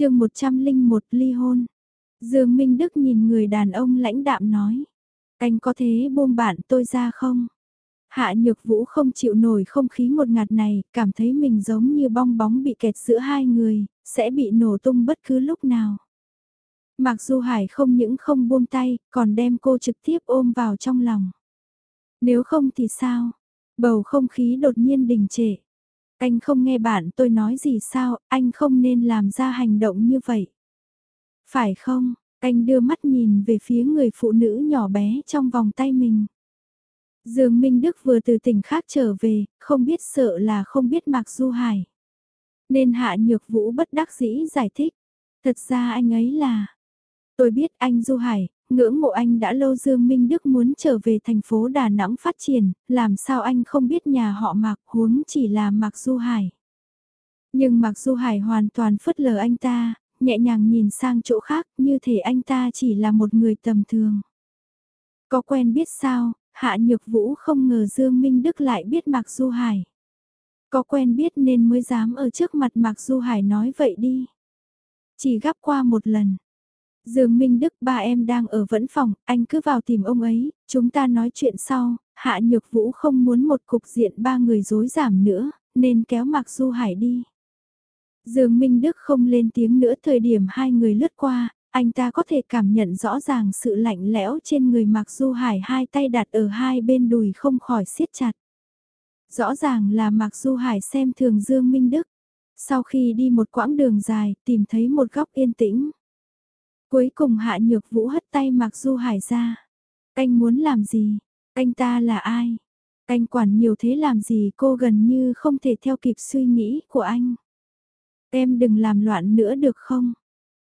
chương 101 ly hôn. Dương Minh Đức nhìn người đàn ông lãnh đạm nói. Anh có thế buông bạn tôi ra không? Hạ Nhược Vũ không chịu nổi không khí ngột ngạt này, cảm thấy mình giống như bong bóng bị kẹt giữa hai người, sẽ bị nổ tung bất cứ lúc nào. Mặc dù Hải không những không buông tay, còn đem cô trực tiếp ôm vào trong lòng. Nếu không thì sao? Bầu không khí đột nhiên đình trệ. Anh không nghe bạn tôi nói gì sao, anh không nên làm ra hành động như vậy. Phải không? Anh đưa mắt nhìn về phía người phụ nữ nhỏ bé trong vòng tay mình. Dương Minh Đức vừa từ tỉnh khác trở về, không biết sợ là không biết Mạc Du Hải. Nên Hạ Nhược Vũ bất đắc dĩ giải thích. Thật ra anh ấy là... Tôi biết anh Du Hải, ngưỡng mộ anh đã lâu Dương Minh Đức muốn trở về thành phố Đà Nẵng phát triển, làm sao anh không biết nhà họ Mạc huống chỉ là Mạc Du Hải. Nhưng Mạc Du Hải hoàn toàn phớt lờ anh ta, nhẹ nhàng nhìn sang chỗ khác như thể anh ta chỉ là một người tầm thường. Có quen biết sao, Hạ Nhược Vũ không ngờ Dương Minh Đức lại biết Mạc Du Hải. Có quen biết nên mới dám ở trước mặt Mạc Du Hải nói vậy đi. Chỉ gắp qua một lần. Dương Minh Đức ba em đang ở vẫn phòng, anh cứ vào tìm ông ấy, chúng ta nói chuyện sau, Hạ Nhược Vũ không muốn một cục diện ba người dối giảm nữa, nên kéo Mạc Du Hải đi. Dương Minh Đức không lên tiếng nữa thời điểm hai người lướt qua, anh ta có thể cảm nhận rõ ràng sự lạnh lẽo trên người Mạc Du Hải hai tay đặt ở hai bên đùi không khỏi siết chặt. Rõ ràng là Mạc Du Hải xem thường Dương Minh Đức. Sau khi đi một quãng đường dài, tìm thấy một góc yên tĩnh. Cuối cùng Hạ Nhược Vũ hất tay Mạc Du Hải ra. Anh muốn làm gì? Anh ta là ai? Anh quản nhiều thế làm gì cô gần như không thể theo kịp suy nghĩ của anh. Em đừng làm loạn nữa được không?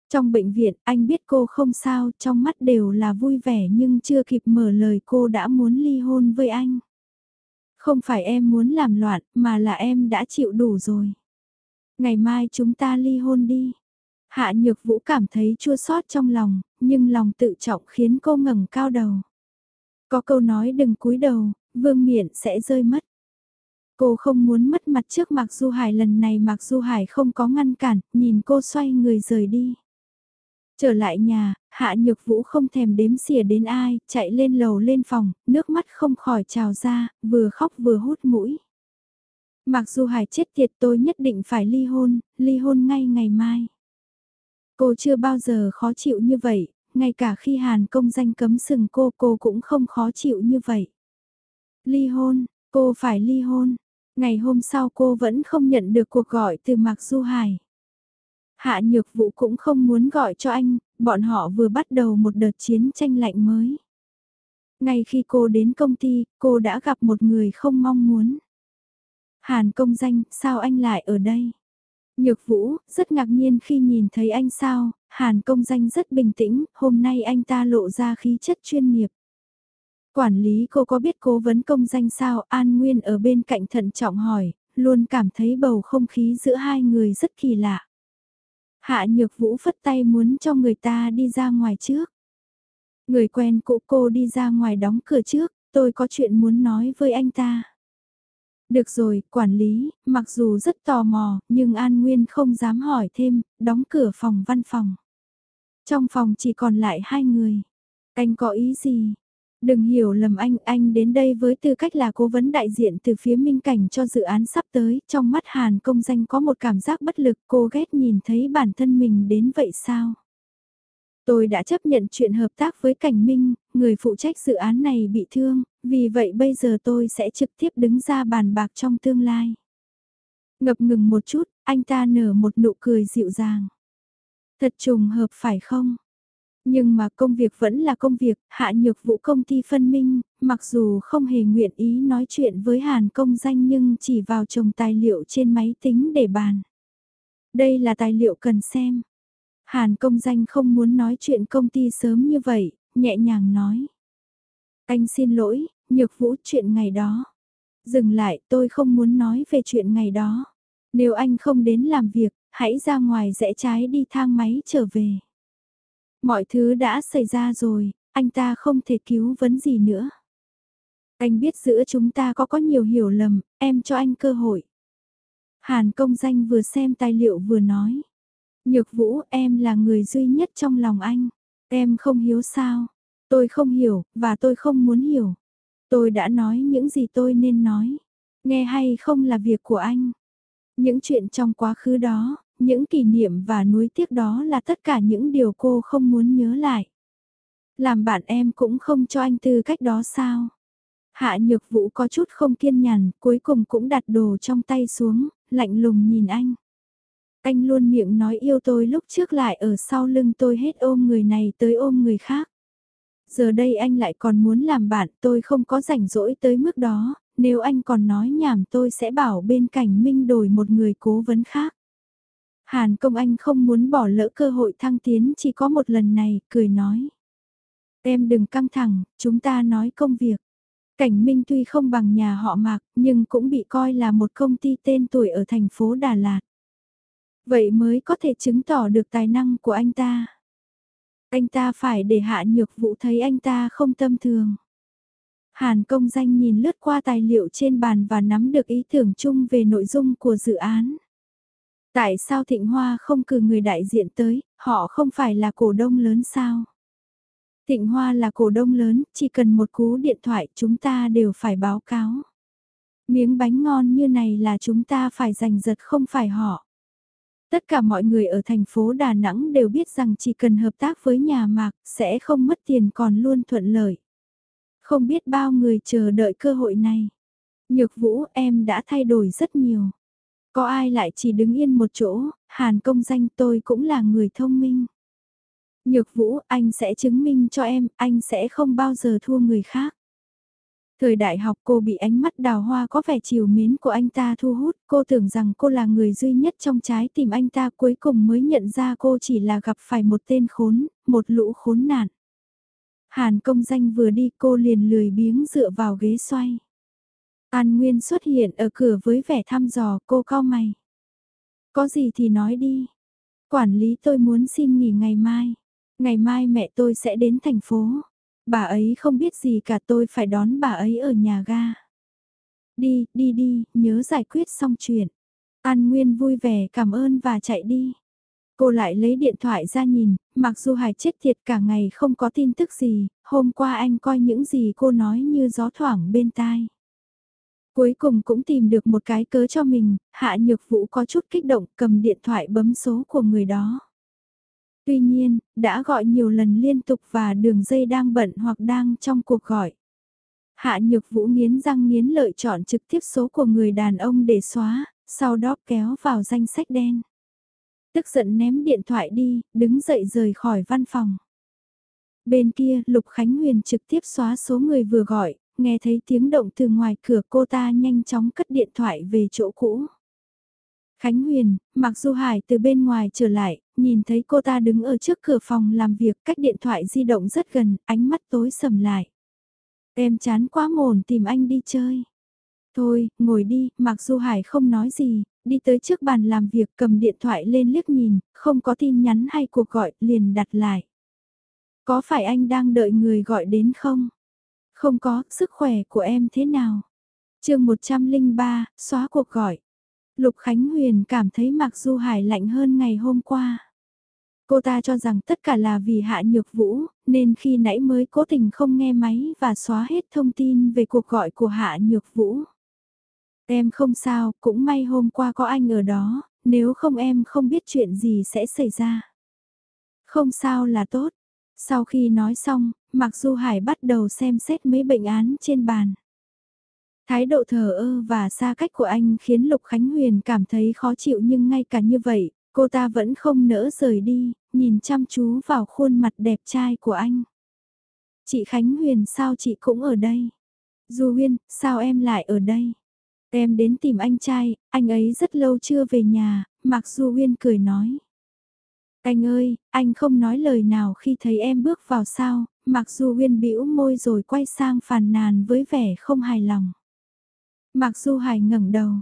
Trong bệnh viện, anh biết cô không sao, trong mắt đều là vui vẻ nhưng chưa kịp mở lời cô đã muốn ly hôn với anh. Không phải em muốn làm loạn, mà là em đã chịu đủ rồi. Ngày mai chúng ta ly hôn đi. Hạ Nhược Vũ cảm thấy chua xót trong lòng, nhưng lòng tự trọng khiến cô ngẩng cao đầu. Có câu nói đừng cúi đầu, vương miện sẽ rơi mất. Cô không muốn mất mặt trước Mạc Du Hải lần này Mạc Du Hải không có ngăn cản, nhìn cô xoay người rời đi. Trở lại nhà, Hạ Nhược Vũ không thèm đếm xỉa đến ai, chạy lên lầu lên phòng, nước mắt không khỏi trào ra, vừa khóc vừa hút mũi. Mặc dù Hải chết tiệt tôi nhất định phải ly hôn, ly hôn ngay ngày mai. Cô chưa bao giờ khó chịu như vậy, ngay cả khi Hàn công danh cấm sừng cô cô cũng không khó chịu như vậy. Ly hôn, cô phải ly hôn. Ngày hôm sau cô vẫn không nhận được cuộc gọi từ Mạc Du Hải. Hạ Nhược Vũ cũng không muốn gọi cho anh, bọn họ vừa bắt đầu một đợt chiến tranh lạnh mới. Ngay khi cô đến công ty, cô đã gặp một người không mong muốn. Hàn công danh, sao anh lại ở đây? Nhược Vũ, rất ngạc nhiên khi nhìn thấy anh sao, Hàn công danh rất bình tĩnh, hôm nay anh ta lộ ra khí chất chuyên nghiệp. Quản lý cô có biết cố vấn công danh sao, An Nguyên ở bên cạnh thận trọng hỏi, luôn cảm thấy bầu không khí giữa hai người rất kỳ lạ. Hạ Nhược Vũ phất tay muốn cho người ta đi ra ngoài trước. Người quen cũ cô đi ra ngoài đóng cửa trước, tôi có chuyện muốn nói với anh ta. Được rồi, quản lý, mặc dù rất tò mò, nhưng An Nguyên không dám hỏi thêm, đóng cửa phòng văn phòng. Trong phòng chỉ còn lại hai người. Anh có ý gì? Đừng hiểu lầm anh, anh đến đây với tư cách là cố vấn đại diện từ phía minh cảnh cho dự án sắp tới, trong mắt Hàn công danh có một cảm giác bất lực, cô ghét nhìn thấy bản thân mình đến vậy sao? Tôi đã chấp nhận chuyện hợp tác với Cảnh Minh, người phụ trách dự án này bị thương, vì vậy bây giờ tôi sẽ trực tiếp đứng ra bàn bạc trong tương lai. Ngập ngừng một chút, anh ta nở một nụ cười dịu dàng. Thật trùng hợp phải không? Nhưng mà công việc vẫn là công việc, hạ nhược vụ công ty phân minh, mặc dù không hề nguyện ý nói chuyện với Hàn công danh nhưng chỉ vào trồng tài liệu trên máy tính để bàn. Đây là tài liệu cần xem. Hàn công danh không muốn nói chuyện công ty sớm như vậy, nhẹ nhàng nói. Anh xin lỗi, nhược vũ chuyện ngày đó. Dừng lại, tôi không muốn nói về chuyện ngày đó. Nếu anh không đến làm việc, hãy ra ngoài rẽ trái đi thang máy trở về. Mọi thứ đã xảy ra rồi, anh ta không thể cứu vấn gì nữa. Anh biết giữa chúng ta có có nhiều hiểu lầm, em cho anh cơ hội. Hàn công danh vừa xem tài liệu vừa nói. Nhược Vũ, em là người duy nhất trong lòng anh. Em không hiếu sao? Tôi không hiểu, và tôi không muốn hiểu. Tôi đã nói những gì tôi nên nói. Nghe hay không là việc của anh. Những chuyện trong quá khứ đó, những kỷ niệm và nuối tiếc đó là tất cả những điều cô không muốn nhớ lại. Làm bạn em cũng không cho anh tư cách đó sao? Hạ nhược vũ có chút không kiên nhàn, cuối cùng cũng đặt đồ trong tay xuống, lạnh lùng nhìn anh. Anh luôn miệng nói yêu tôi lúc trước lại ở sau lưng tôi hết ôm người này tới ôm người khác. Giờ đây anh lại còn muốn làm bạn tôi không có rảnh rỗi tới mức đó, nếu anh còn nói nhảm tôi sẽ bảo bên cạnh Minh đổi một người cố vấn khác. Hàn công anh không muốn bỏ lỡ cơ hội thăng tiến chỉ có một lần này, cười nói. Em đừng căng thẳng, chúng ta nói công việc. Cảnh Minh tuy không bằng nhà họ Mạc, nhưng cũng bị coi là một công ty tên tuổi ở thành phố Đà Lạt. Vậy mới có thể chứng tỏ được tài năng của anh ta. Anh ta phải để hạ nhược vụ thấy anh ta không tâm thường. Hàn công danh nhìn lướt qua tài liệu trên bàn và nắm được ý tưởng chung về nội dung của dự án. Tại sao Thịnh Hoa không cử người đại diện tới, họ không phải là cổ đông lớn sao? Thịnh Hoa là cổ đông lớn, chỉ cần một cú điện thoại chúng ta đều phải báo cáo. Miếng bánh ngon như này là chúng ta phải giành giật không phải họ. Tất cả mọi người ở thành phố Đà Nẵng đều biết rằng chỉ cần hợp tác với nhà mạc sẽ không mất tiền còn luôn thuận lợi. Không biết bao người chờ đợi cơ hội này. Nhược vũ em đã thay đổi rất nhiều. Có ai lại chỉ đứng yên một chỗ, hàn công danh tôi cũng là người thông minh. Nhược vũ, anh sẽ chứng minh cho em, anh sẽ không bao giờ thua người khác. Thời đại học cô bị ánh mắt đào hoa có vẻ chiều mến của anh ta thu hút, cô tưởng rằng cô là người duy nhất trong trái tìm anh ta cuối cùng mới nhận ra cô chỉ là gặp phải một tên khốn, một lũ khốn nạn. Hàn công danh vừa đi cô liền lười biếng dựa vào ghế xoay. An Nguyên xuất hiện ở cửa với vẻ thăm dò cô cao mày. Có gì thì nói đi. Quản lý tôi muốn xin nghỉ ngày mai. Ngày mai mẹ tôi sẽ đến thành phố. Bà ấy không biết gì cả tôi phải đón bà ấy ở nhà ga. Đi, đi đi, nhớ giải quyết xong chuyện. An Nguyên vui vẻ cảm ơn và chạy đi. Cô lại lấy điện thoại ra nhìn, mặc dù Hải chết thiệt cả ngày không có tin tức gì, hôm qua anh coi những gì cô nói như gió thoảng bên tai. Cuối cùng cũng tìm được một cái cớ cho mình, Hạ Nhược Vũ có chút kích động cầm điện thoại bấm số của người đó. Tuy nhiên, đã gọi nhiều lần liên tục và đường dây đang bận hoặc đang trong cuộc gọi. Hạ Nhược Vũ nghiến răng nghiến lợi chọn trực tiếp số của người đàn ông để xóa, sau đó kéo vào danh sách đen. Tức giận ném điện thoại đi, đứng dậy rời khỏi văn phòng. Bên kia, Lục Khánh Huyền trực tiếp xóa số người vừa gọi, nghe thấy tiếng động từ ngoài cửa cô ta nhanh chóng cất điện thoại về chỗ cũ. Khánh Huyền, mặc dù Hải từ bên ngoài trở lại, nhìn thấy cô ta đứng ở trước cửa phòng làm việc cách điện thoại di động rất gần, ánh mắt tối sầm lại. Em chán quá mồn tìm anh đi chơi. Thôi, ngồi đi, mặc dù Hải không nói gì, đi tới trước bàn làm việc cầm điện thoại lên liếc nhìn, không có tin nhắn hay cuộc gọi, liền đặt lại. Có phải anh đang đợi người gọi đến không? Không có, sức khỏe của em thế nào? chương 103, xóa cuộc gọi. Lục Khánh Huyền cảm thấy mặc dù Hải lạnh hơn ngày hôm qua. Cô ta cho rằng tất cả là vì hạ nhược vũ, nên khi nãy mới cố tình không nghe máy và xóa hết thông tin về cuộc gọi của hạ nhược vũ. Em không sao, cũng may hôm qua có anh ở đó, nếu không em không biết chuyện gì sẽ xảy ra. Không sao là tốt. Sau khi nói xong, Mặc Du Hải bắt đầu xem xét mấy bệnh án trên bàn. Thái độ thờ ơ và xa cách của anh khiến Lục Khánh Huyền cảm thấy khó chịu nhưng ngay cả như vậy, cô ta vẫn không nỡ rời đi, nhìn chăm chú vào khuôn mặt đẹp trai của anh. Chị Khánh Huyền sao chị cũng ở đây? Du Huyên, sao em lại ở đây? Em đến tìm anh trai, anh ấy rất lâu chưa về nhà, Mạc Du Huyên cười nói. Anh ơi, anh không nói lời nào khi thấy em bước vào sao, Mạc Du Huyên bĩu môi rồi quay sang phàn nàn với vẻ không hài lòng. Mạc Du Hải ngẩng đầu.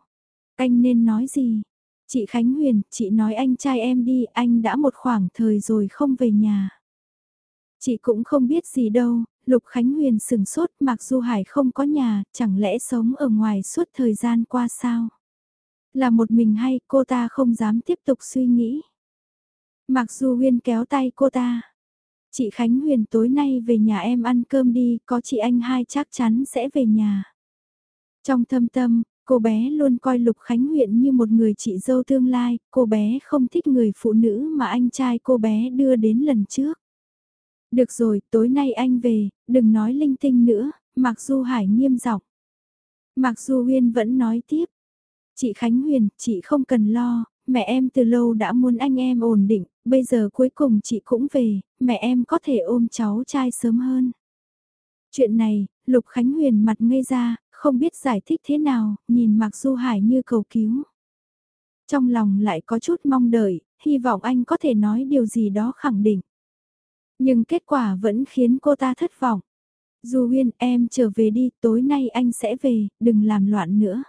Anh nên nói gì? Chị Khánh Huyền, chị nói anh trai em đi, anh đã một khoảng thời rồi không về nhà. Chị cũng không biết gì đâu, Lục Khánh Huyền sừng sốt mặc dù Hải không có nhà, chẳng lẽ sống ở ngoài suốt thời gian qua sao? Là một mình hay cô ta không dám tiếp tục suy nghĩ? Mặc dù Huyên kéo tay cô ta. Chị Khánh Huyền tối nay về nhà em ăn cơm đi, có chị anh hai chắc chắn sẽ về nhà. Trong thâm tâm, cô bé luôn coi Lục Khánh Huyền như một người chị dâu tương lai, cô bé không thích người phụ nữ mà anh trai cô bé đưa đến lần trước. Được rồi, tối nay anh về, đừng nói linh tinh nữa, Mặc dù Hải nghiêm giọng. Mặc dù Huyên vẫn nói tiếp. Chị Khánh Huyền, chị không cần lo, mẹ em từ lâu đã muốn anh em ổn định, bây giờ cuối cùng chị cũng về, mẹ em có thể ôm cháu trai sớm hơn. Chuyện này, Lục Khánh Huyền mặt ngây ra, không biết giải thích thế nào, nhìn Mạc Du Hải như cầu cứu. Trong lòng lại có chút mong đợi, hy vọng anh có thể nói điều gì đó khẳng định. Nhưng kết quả vẫn khiến cô ta thất vọng. Du Huyên em trở về đi, tối nay anh sẽ về, đừng làm loạn nữa.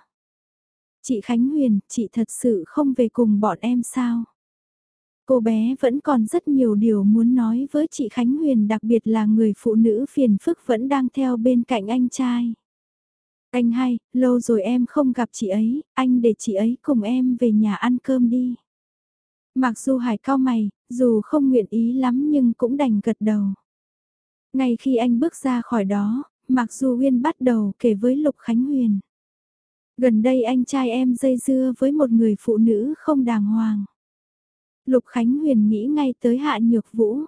Chị Khánh Huyền, chị thật sự không về cùng bọn em sao? Cô bé vẫn còn rất nhiều điều muốn nói với chị Khánh Huyền đặc biệt là người phụ nữ phiền phức vẫn đang theo bên cạnh anh trai. Anh hay, lâu rồi em không gặp chị ấy, anh để chị ấy cùng em về nhà ăn cơm đi. Mặc dù hải cao mày, dù không nguyện ý lắm nhưng cũng đành gật đầu. Ngay khi anh bước ra khỏi đó, Mặc dù Huyên bắt đầu kể với Lục Khánh Huyền. Gần đây anh trai em dây dưa với một người phụ nữ không đàng hoàng. Lục Khánh Huyền nghĩ ngay tới Hạ Nhược Vũ.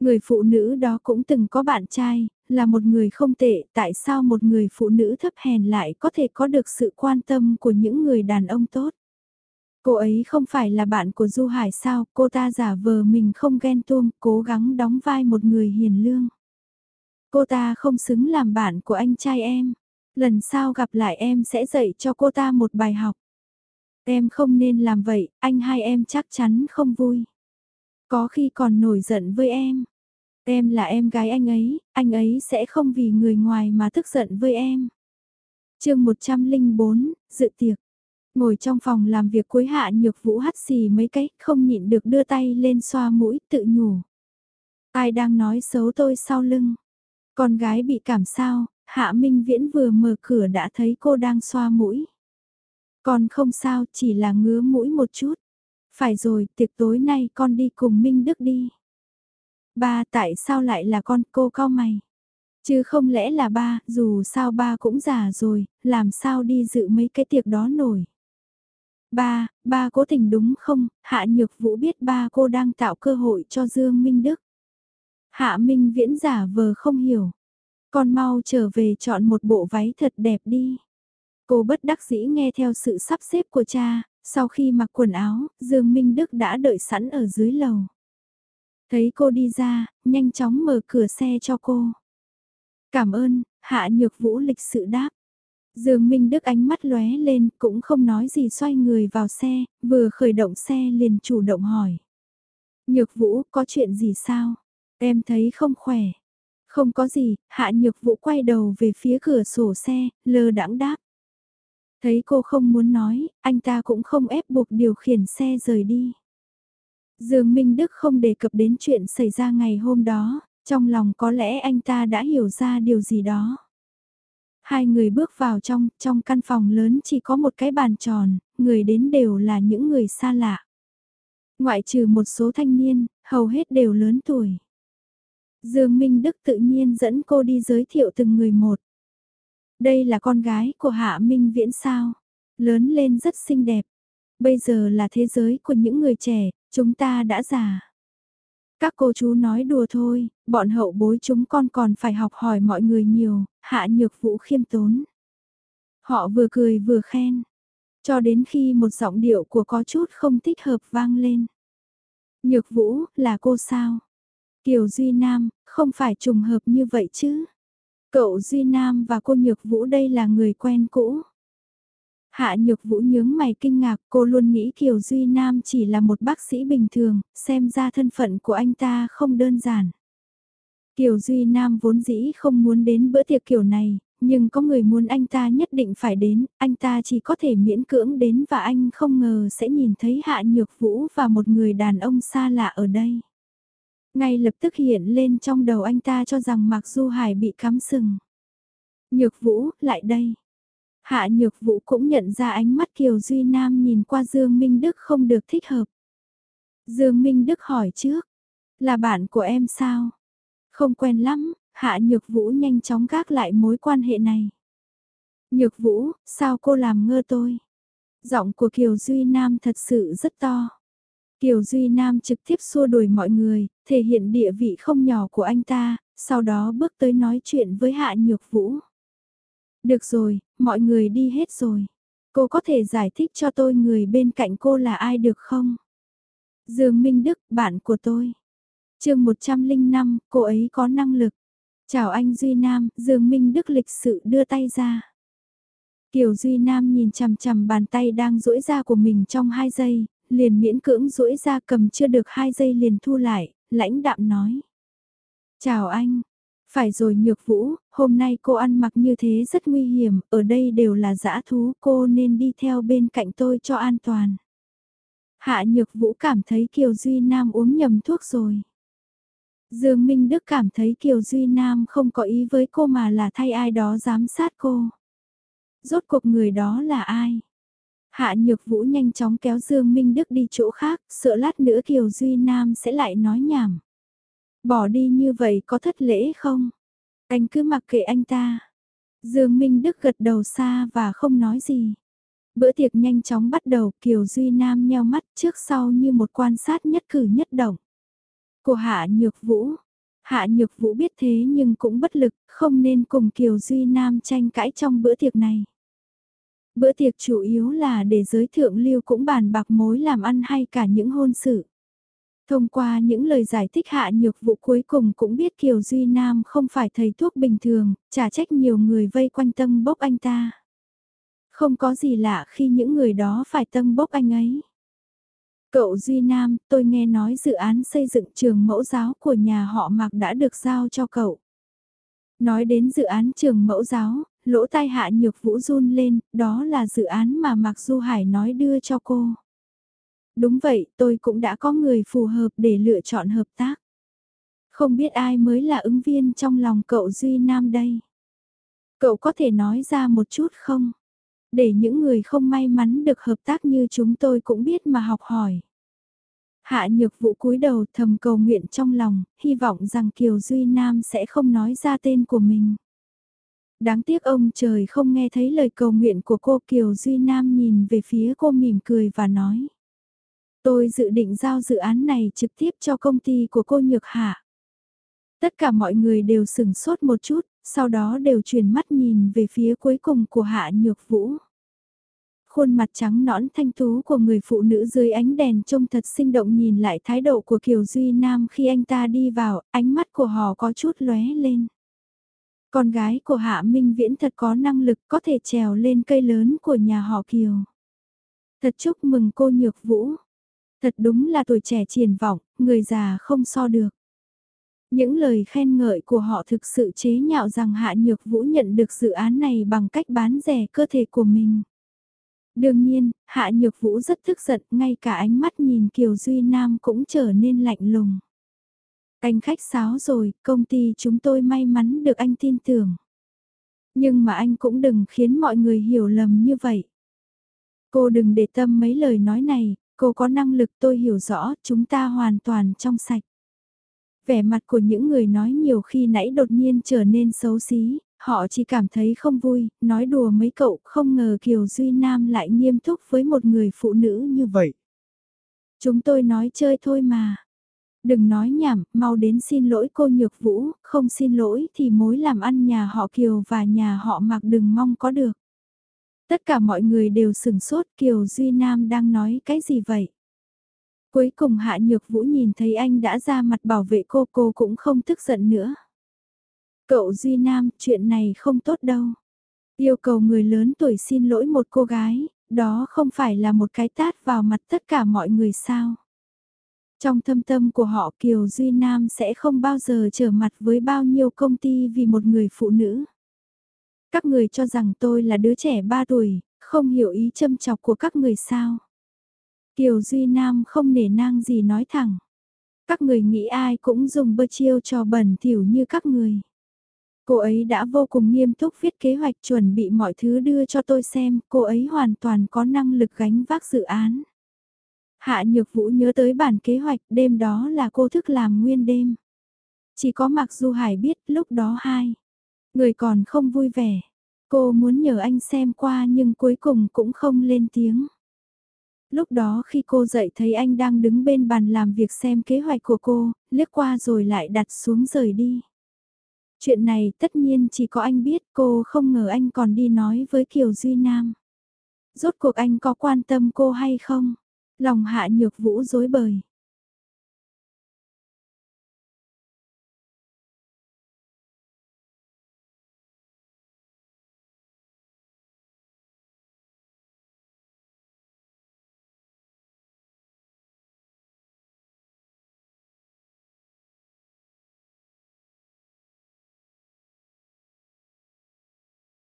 Người phụ nữ đó cũng từng có bạn trai, là một người không tệ, tại sao một người phụ nữ thấp hèn lại có thể có được sự quan tâm của những người đàn ông tốt? Cô ấy không phải là bạn của Du Hải sao, cô ta giả vờ mình không ghen tuông, cố gắng đóng vai một người hiền lương. Cô ta không xứng làm bạn của anh trai em. Lần sau gặp lại em sẽ dạy cho cô ta một bài học. Em không nên làm vậy, anh hai em chắc chắn không vui. Có khi còn nổi giận với em. Em là em gái anh ấy, anh ấy sẽ không vì người ngoài mà tức giận với em. chương 104, dự tiệc. Ngồi trong phòng làm việc cuối hạ nhược vũ hắt xì mấy cái, không nhịn được đưa tay lên xoa mũi, tự nhủ. Ai đang nói xấu tôi sau lưng? Con gái bị cảm sao, Hạ Minh Viễn vừa mở cửa đã thấy cô đang xoa mũi. Còn không sao, chỉ là ngứa mũi một chút. Phải rồi, tiệc tối nay con đi cùng Minh Đức đi. Ba, tại sao lại là con cô cao mày? Chứ không lẽ là ba, dù sao ba cũng già rồi, làm sao đi dự mấy cái tiệc đó nổi. Ba, ba cố tình đúng không? Hạ Nhược Vũ biết ba cô đang tạo cơ hội cho Dương Minh Đức. Hạ Minh Viễn giả vờ không hiểu. Con mau trở về chọn một bộ váy thật đẹp đi. Cô bất đắc dĩ nghe theo sự sắp xếp của cha, sau khi mặc quần áo, Dương Minh Đức đã đợi sẵn ở dưới lầu. Thấy cô đi ra, nhanh chóng mở cửa xe cho cô. Cảm ơn, Hạ Nhược Vũ lịch sự đáp. Dương Minh Đức ánh mắt lóe lên, cũng không nói gì xoay người vào xe, vừa khởi động xe liền chủ động hỏi. Nhược Vũ, có chuyện gì sao? Em thấy không khỏe. Không có gì, Hạ Nhược Vũ quay đầu về phía cửa sổ xe, lơ đãng đáp. Thấy cô không muốn nói, anh ta cũng không ép buộc điều khiển xe rời đi. Dương Minh Đức không đề cập đến chuyện xảy ra ngày hôm đó, trong lòng có lẽ anh ta đã hiểu ra điều gì đó. Hai người bước vào trong, trong căn phòng lớn chỉ có một cái bàn tròn, người đến đều là những người xa lạ. Ngoại trừ một số thanh niên, hầu hết đều lớn tuổi. Dương Minh Đức tự nhiên dẫn cô đi giới thiệu từng người một. Đây là con gái của Hạ Minh Viễn sao? Lớn lên rất xinh đẹp. Bây giờ là thế giới của những người trẻ, chúng ta đã già. Các cô chú nói đùa thôi, bọn hậu bối chúng con còn phải học hỏi mọi người nhiều, hạ nhược vũ khiêm tốn. Họ vừa cười vừa khen, cho đến khi một giọng điệu của có chút không thích hợp vang lên. Nhược vũ, là cô sao? Kiều Duy Nam, không phải trùng hợp như vậy chứ? Cậu Duy Nam và cô Nhược Vũ đây là người quen cũ. Hạ Nhược Vũ nhướng mày kinh ngạc, cô luôn nghĩ Kiều Duy Nam chỉ là một bác sĩ bình thường, xem ra thân phận của anh ta không đơn giản. Kiều Duy Nam vốn dĩ không muốn đến bữa tiệc kiểu này, nhưng có người muốn anh ta nhất định phải đến, anh ta chỉ có thể miễn cưỡng đến và anh không ngờ sẽ nhìn thấy Hạ Nhược Vũ và một người đàn ông xa lạ ở đây. Ngay lập tức hiện lên trong đầu anh ta cho rằng Mạc Du Hải bị cắm sừng. Nhược Vũ, lại đây. Hạ Nhược Vũ cũng nhận ra ánh mắt Kiều Duy Nam nhìn qua Dương Minh Đức không được thích hợp. Dương Minh Đức hỏi trước, là bạn của em sao? Không quen lắm, Hạ Nhược Vũ nhanh chóng gác lại mối quan hệ này. Nhược Vũ, sao cô làm ngơ tôi? Giọng của Kiều Duy Nam thật sự rất to. Kiều Duy Nam trực tiếp xua đuổi mọi người, thể hiện địa vị không nhỏ của anh ta, sau đó bước tới nói chuyện với Hạ Nhược Vũ. Được rồi, mọi người đi hết rồi. Cô có thể giải thích cho tôi người bên cạnh cô là ai được không? Dương Minh Đức, bạn của tôi. chương 105, cô ấy có năng lực. Chào anh Duy Nam, Dương Minh Đức lịch sự đưa tay ra. Kiều Duy Nam nhìn chằm chằm bàn tay đang duỗi ra của mình trong hai giây, liền miễn cưỡng duỗi ra cầm chưa được hai giây liền thu lại, lãnh đạm nói. Chào anh. Phải rồi nhược vũ, hôm nay cô ăn mặc như thế rất nguy hiểm, ở đây đều là dã thú, cô nên đi theo bên cạnh tôi cho an toàn. Hạ nhược vũ cảm thấy Kiều Duy Nam uống nhầm thuốc rồi. Dương Minh Đức cảm thấy Kiều Duy Nam không có ý với cô mà là thay ai đó giám sát cô. Rốt cuộc người đó là ai? Hạ Nhược Vũ nhanh chóng kéo Dương Minh Đức đi chỗ khác, sợ lát nữa Kiều Duy Nam sẽ lại nói nhảm. Bỏ đi như vậy có thất lễ không? Anh cứ mặc kệ anh ta. Dương Minh Đức gật đầu xa và không nói gì. Bữa tiệc nhanh chóng bắt đầu, Kiều Duy Nam nheo mắt trước sau như một quan sát nhất cử nhất động. Của Hạ Nhược Vũ. Hạ Nhược Vũ biết thế nhưng cũng bất lực, không nên cùng Kiều Duy Nam tranh cãi trong bữa tiệc này. Bữa tiệc chủ yếu là để giới thượng lưu cũng bàn bạc mối làm ăn hay cả những hôn sự. Thông qua những lời giải thích hạ nhược vụ cuối cùng cũng biết Kiều Duy Nam không phải thầy thuốc bình thường, trả trách nhiều người vây quanh tâm bốc anh ta. Không có gì lạ khi những người đó phải tâm bốc anh ấy. Cậu Duy Nam, tôi nghe nói dự án xây dựng trường mẫu giáo của nhà họ Mạc đã được giao cho cậu. Nói đến dự án trường mẫu giáo, lỗ tai hạ nhược vũ run lên, đó là dự án mà Mạc Du Hải nói đưa cho cô. Đúng vậy, tôi cũng đã có người phù hợp để lựa chọn hợp tác. Không biết ai mới là ứng viên trong lòng cậu Duy Nam đây. Cậu có thể nói ra một chút không? Để những người không may mắn được hợp tác như chúng tôi cũng biết mà học hỏi. Hạ nhược vụ cúi đầu thầm cầu nguyện trong lòng, hy vọng rằng Kiều Duy Nam sẽ không nói ra tên của mình. Đáng tiếc ông trời không nghe thấy lời cầu nguyện của cô Kiều Duy Nam nhìn về phía cô mỉm cười và nói. Tôi dự định giao dự án này trực tiếp cho công ty của cô Nhược Hạ. Tất cả mọi người đều sừng sốt một chút, sau đó đều chuyển mắt nhìn về phía cuối cùng của Hạ Nhược Vũ. Khuôn mặt trắng nõn thanh tú của người phụ nữ dưới ánh đèn trông thật sinh động nhìn lại thái độ của Kiều Duy Nam khi anh ta đi vào, ánh mắt của họ có chút lóe lên. Con gái của Hạ Minh Viễn thật có năng lực có thể trèo lên cây lớn của nhà họ Kiều. Thật chúc mừng cô Nhược Vũ. Thật đúng là tuổi trẻ triển vọng, người già không so được. Những lời khen ngợi của họ thực sự chế nhạo rằng Hạ Nhược Vũ nhận được dự án này bằng cách bán rẻ cơ thể của mình. Đương nhiên, Hạ Nhược Vũ rất tức giận, ngay cả ánh mắt nhìn Kiều Duy Nam cũng trở nên lạnh lùng. Anh khách sáo rồi, công ty chúng tôi may mắn được anh tin tưởng. Nhưng mà anh cũng đừng khiến mọi người hiểu lầm như vậy. Cô đừng để tâm mấy lời nói này, cô có năng lực tôi hiểu rõ, chúng ta hoàn toàn trong sạch. Vẻ mặt của những người nói nhiều khi nãy đột nhiên trở nên xấu xí, họ chỉ cảm thấy không vui, nói đùa mấy cậu, không ngờ Kiều Duy Nam lại nghiêm túc với một người phụ nữ như vậy. Chúng tôi nói chơi thôi mà. Đừng nói nhảm, mau đến xin lỗi cô Nhược Vũ, không xin lỗi thì mối làm ăn nhà họ Kiều và nhà họ Mạc đừng mong có được. Tất cả mọi người đều sửng sốt Kiều Duy Nam đang nói cái gì vậy? Cuối cùng Hạ Nhược Vũ nhìn thấy anh đã ra mặt bảo vệ cô cô cũng không tức giận nữa. Cậu Duy Nam, chuyện này không tốt đâu. Yêu cầu người lớn tuổi xin lỗi một cô gái, đó không phải là một cái tát vào mặt tất cả mọi người sao. Trong thâm tâm của họ Kiều Duy Nam sẽ không bao giờ trở mặt với bao nhiêu công ty vì một người phụ nữ. Các người cho rằng tôi là đứa trẻ 3 tuổi, không hiểu ý châm chọc của các người sao. Kiều Duy Nam không nể nang gì nói thẳng. Các người nghĩ ai cũng dùng bơ chiêu cho bẩn thỉu như các người. Cô ấy đã vô cùng nghiêm túc viết kế hoạch chuẩn bị mọi thứ đưa cho tôi xem, cô ấy hoàn toàn có năng lực gánh vác dự án. Hạ Nhược Vũ nhớ tới bản kế hoạch đêm đó là cô thức làm nguyên đêm. Chỉ có Mạc Du Hải biết lúc đó hai. Người còn không vui vẻ. Cô muốn nhờ anh xem qua nhưng cuối cùng cũng không lên tiếng. Lúc đó khi cô dậy thấy anh đang đứng bên bàn làm việc xem kế hoạch của cô, liếc qua rồi lại đặt xuống rời đi. Chuyện này tất nhiên chỉ có anh biết cô không ngờ anh còn đi nói với Kiều Duy Nam. Rốt cuộc anh có quan tâm cô hay không? Lòng hạ nhược vũ dối bời.